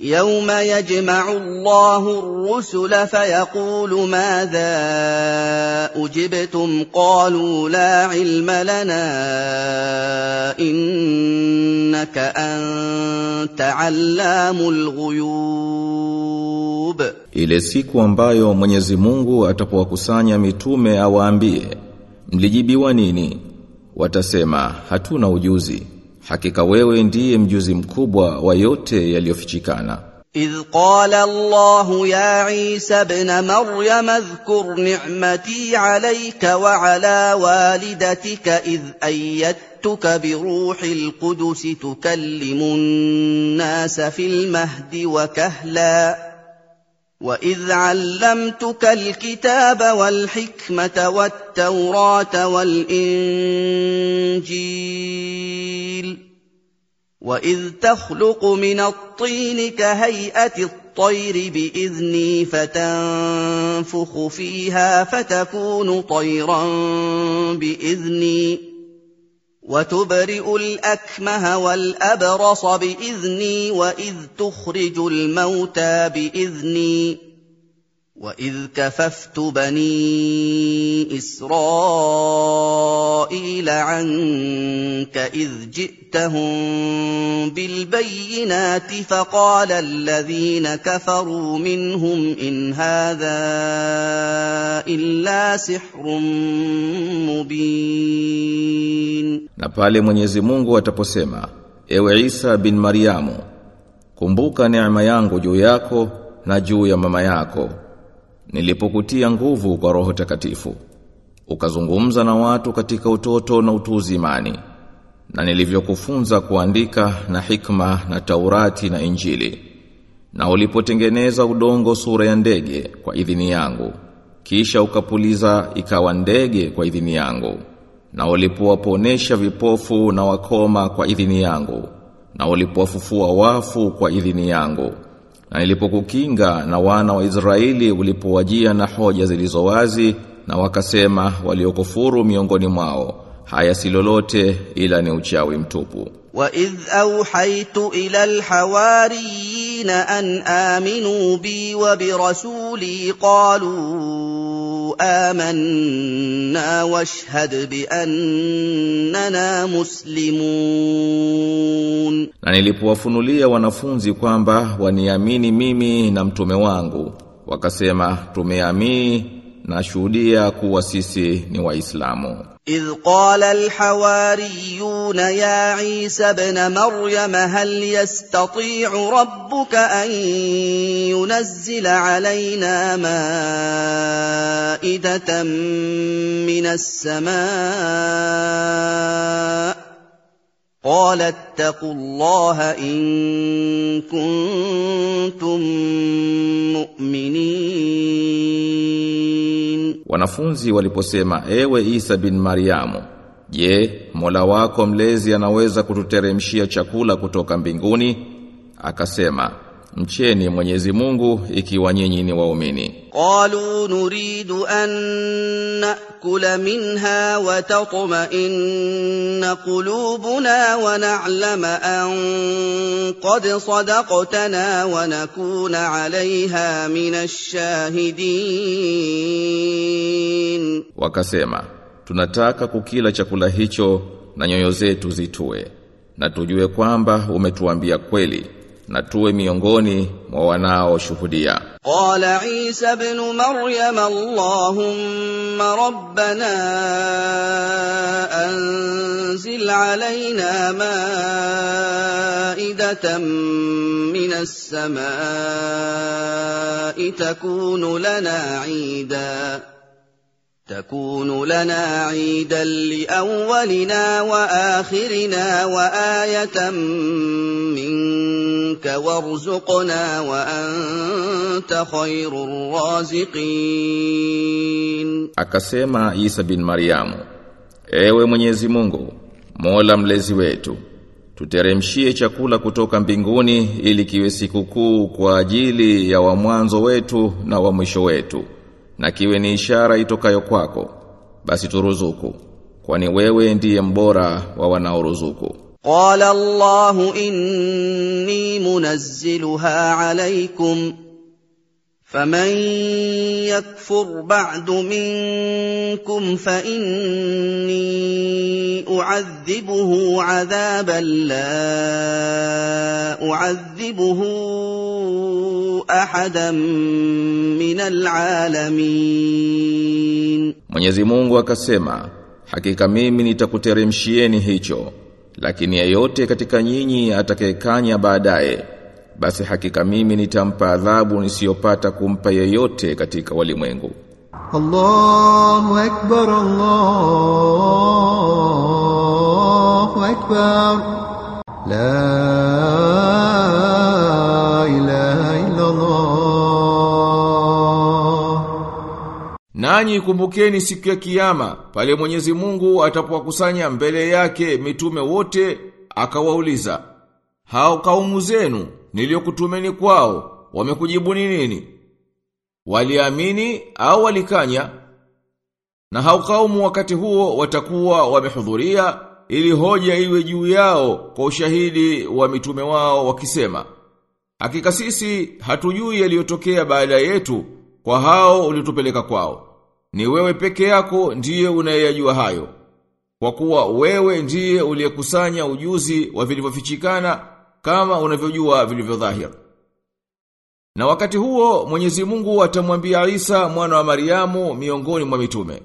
يوم يجمع الله الرسل فيقول ماذا اجبتم قالوا لا علم لنا انك انت علام الغيوب Ile siku ambayo Mwenyezi Mungu atapowakusanya mitume awaambie mlijibiwa nini watasema hatuna ujuzi Hakika wewe ndiye mjuzi mkubwa wa yote yaliyofichikana. إذ قال الله يا عيسى ابن مريم اذكر نعمتي عليك وعلى والدتك إذ أيدتك بروح القدس تكلم الناس في المهد وكهلا واذ علمتك الكتاب والحكمه والتوراه والانجيل واذ تخلق من الطين كهيئه الطير باذني فتنفخ فيها فتكون طيرا باذني وتبرئ الأكمه والأبرص بإذني وإذ تخرج الموتى بإذني وإذ كففت بني إسرائيل عنك إذ جئتهم بالبينات فقال الذين كفروا منهم إن هذا إلا سحر مبين Na pale Mwenyezi Mungu ataposema, ewe Isa bin Mariamu, kumbuka neema yangu juu yako na juu ya mama yako, nilipokutia nguvu kwa Roho Takatifu, ukazungumza na watu katika utoto na utuzi imani na nilivyokufunza kuandika na hikma na Taurati na Injili, na ulipotengeneza udongo sura ya ndege kwa idhini yangu, kisha ukapuliza ikawa ndege kwa idhini yangu na walipowaponesha vipofu na wakoma kwa idhini yangu na walipowafufua wafu kwa idhini yangu na nilipokukinga na wana wa Israeli ulipowajia na hoja zilizowazi na wakasema waliokufuru miongoni mwao haya si lolote ila ni uchawi mtupu. Wa idh auhaitu ila alhawariyin الحواريين أن آمنوا بي وبرسولي قالوا آمنا واشهد بأننا مسلمون na nilipowafunulia wanafunzi kwamba waniamini mimi na mtume wangu wakasema tumeamini na shuhudia kuwa sisi ni waislamu. إذ قال الحواريون يا عيسى ابن مريم هل يستطيع ربك أن ينزل علينا مائدة من السماء قال اتقوا الله إن كنتم مؤمنين Wanafunzi waliposema ewe Isa bin Mariamu, je, Mola wako mlezi anaweza kututeremshia chakula kutoka mbinguni? Akasema, mcheni Mwenyezi Mungu ikiwa nyinyi ni waumini. Qalu nuridu an nakula minha wa tatma'inna qulubuna wa na'lama an qad sadaqtana wa nakuna 'alayha minash shahidin. Wakasema tunataka kukila chakula hicho na nyoyo zetu zitue na tujue kwamba umetuambia kweli na tuwe miongoni mwa wanaoshuhudia. قال عيسى ابن مريم اللهم ربنا انزل علينا مائده من السماء تكون لنا عيدا تكون لنا عيدا لاولنا واخرنا وايه منك وارزقنا وانت خير الرازقين Akasema Isa bin Mariamu, ewe Mwenyezi Mungu, Mola mlezi wetu, tuteremshie chakula kutoka mbinguni ili kiwe sikukuu kwa ajili ya wa mwanzo wetu na wa mwisho wetu, na kiwe ni ishara itokayo kwako basi turuzuku kwani wewe ndiye mbora wa wanaoruzuku. Qala allah inni munazzilha alaykum. فمن يكفر بعد منكم فإني أعذبه عذابا لا أعذبه أحدا من العالمين Mwenyezi Mungu akasema, hakika mimi nitakuteremshieni hicho, lakini yeyote katika nyinyi atakayekanya baadaye, basi hakika mimi nitampa adhabu nisiyopata kumpa yeyote katika walimwengu. Allahu akbar Allahu akbar. La Nanyi kumbukeni siku ya kiyama pale Mwenyezi Mungu atapowakusanya mbele yake mitume wote akawauliza hao kaumu zenu? Niliyokutumeni kwao wamekujibu ni nini? Waliamini au walikanya? Na haukaumu wakati huo watakuwa wamehudhuria ili hoja iwe juu yao kwa ushahidi wa mitume wao wakisema hakika sisi hatujui yaliyotokea baada yetu kwa hao uliotupeleka kwao. Ni wewe peke yako ndiye unayeyajua hayo. Kwa kuwa wewe ndiye uliyekusanya ujuzi wa vilivyofichikana kama unavyojua vilivyo dhahir. na wakati huo Mwenyezi Mungu atamwambia Isa mwana wa Mariamu miongoni mwa mitume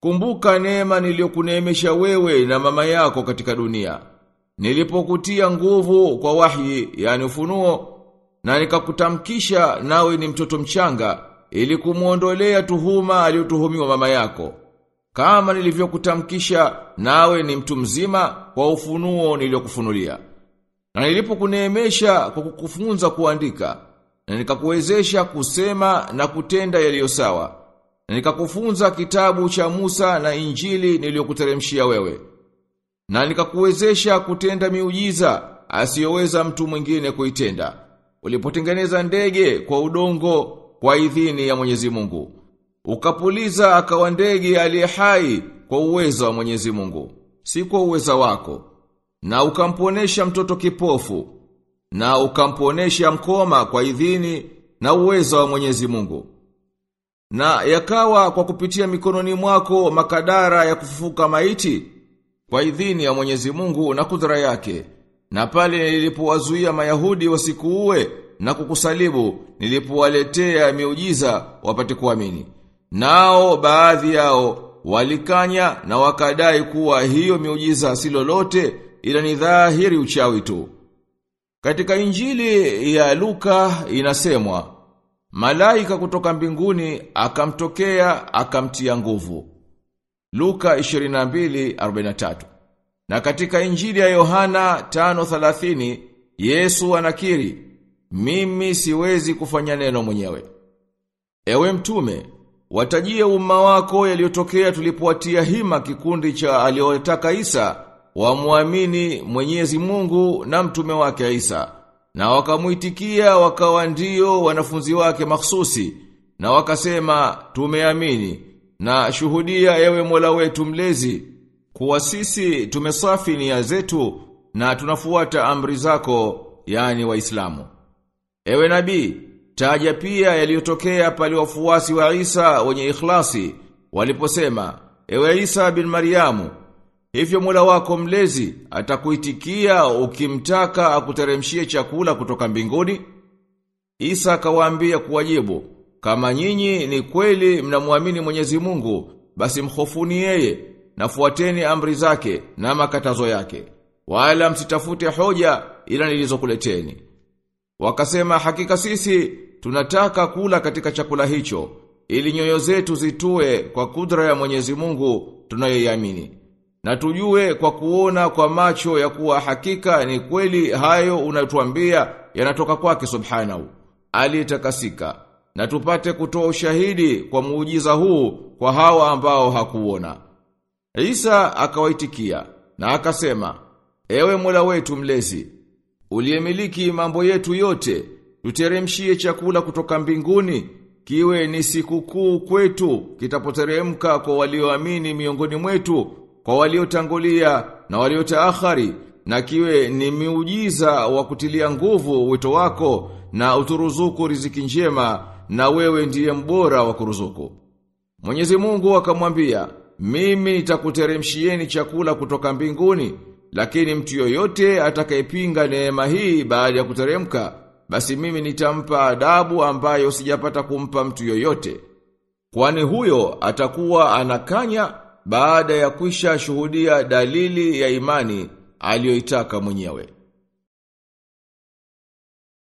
Kumbuka neema niliyokuneemesha wewe na mama yako katika dunia. Nilipokutia nguvu kwa wahi yani ufunuo na nikakutamkisha nawe ni mtoto mchanga ili kumuondolea tuhuma aliyotuhumiwa mama yako. Kama nilivyokutamkisha nawe ni mtu mzima kwa ufunuo niliyokufunulia na nilipokuneemesha kwa kukufunza kuandika na nikakuwezesha kusema na kutenda yaliyo sawa na nikakufunza kitabu cha Musa na Injili niliyokuteremshia wewe na nikakuwezesha kutenda miujiza asiyoweza mtu mwingine kuitenda. Ulipotengeneza ndege kwa udongo kwa idhini ya Mwenyezi Mungu ukapuliza akawa ndege aliye hai kwa uwezo wa Mwenyezi Mungu si kwa uweza wako na ukamponesha mtoto kipofu na ukamponesha mkoma kwa idhini na uwezo wa Mwenyezi Mungu. Na yakawa kwa kupitia mikononi mwako makadara ya kufufuka maiti kwa idhini ya Mwenyezi Mungu na kudra yake. Na pale nilipowazuia Mayahudi wasikuue na kukusalibu nilipowaletea miujiza wapate kuamini. Nao baadhi yao walikanya na wakadai kuwa hiyo miujiza si lolote ila ni dhahiri uchawi tu katika injili ya Luka inasemwa Malaika kutoka mbinguni akamtokea akamtia nguvu. Luka 22:43. Na katika injili ya Yohana 5:30 Yesu anakiri, mimi siwezi kufanya neno mwenyewe. Ewe mtume, watajie umma wako yaliyotokea tulipowatia hima kikundi cha aliyotaka Isa wamwamini Mwenyezi Mungu na mtume wake Isa. Na wakamuitikia wakawa ndio wanafunzi wake mahsusi na wakasema tumeamini na shuhudia ewe Mola wetu mlezi kuwa sisi tumesafi nia zetu na tunafuata amri zako yani waislamu. Ewe nabii taja pia yaliyotokea pale wafuasi wa Isa wenye ikhlasi waliposema ewe Isa bin Mariamu Hivyo Mola wako mlezi atakuitikia ukimtaka akuteremshie chakula kutoka mbinguni? Isa akawaambia kuwajibu, kama nyinyi ni kweli mnamwamini Mwenyezi Mungu, basi mhofuni yeye na fuateni amri zake na makatazo yake. Wala msitafute hoja ila nilizokuleteni. Wakasema hakika sisi tunataka kula katika chakula hicho ili nyoyo zetu zitue kwa kudra ya Mwenyezi Mungu tunayoiamini. Na tujue kwa kuona kwa macho ya kuwa hakika ni kweli hayo unatuambia yanatoka kwake subhanahu. Aliyetakasika. Na tupate kutoa ushahidi kwa muujiza huu kwa hawa ambao hakuona. Isa akawaitikia na akasema, Ewe Mola wetu mlezi, uliyemiliki mambo yetu yote, tuteremshie chakula kutoka mbinguni, kiwe ni sikukuu kwetu, kitapoteremka kwa walioamini miongoni mwetu, kwa waliotangulia na waliotaakhari na kiwe ni miujiza wa kutilia nguvu wito wako na uturuzuku riziki njema na wewe ndiye mbora wa kuruzuku. Mwenyezi Mungu akamwambia, mimi nitakuteremshieni chakula kutoka mbinguni, lakini mtu yoyote atakayepinga neema hii baada ya kuteremka, basi mimi nitampa adabu ambayo sijapata kumpa mtu yoyote. Kwani huyo atakuwa anakanya baada ya kwisha shuhudia dalili ya imani aliyoitaka mwenyewe.